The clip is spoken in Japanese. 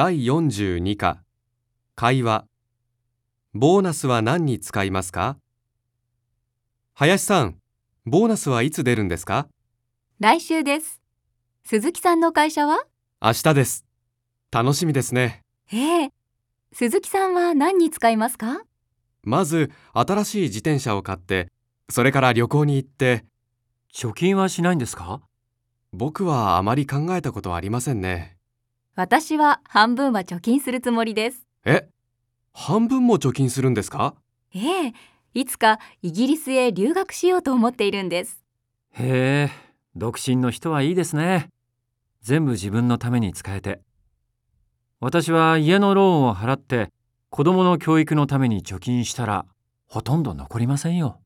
第42課会話ボーナスは何に使いますか？林さん、ボーナスはいつ出るんですか？来週です。鈴木さんの会社は？明日です。楽しみですね。ええ。鈴木さんは何に使いますか？まず新しい自転車を買って、それから旅行に行って、貯金はしないんですか？僕はあまり考えたことはありませんね。私は半分は貯金するつもりです。え半分も貯金するんですか？ええ。いつかイギリスへ留学しようと思っているんです。へえ、独身の人はいいですね。全部自分のために使えて。私は家のローンを払って子供の教育のために貯金したらほとんど残りませんよ。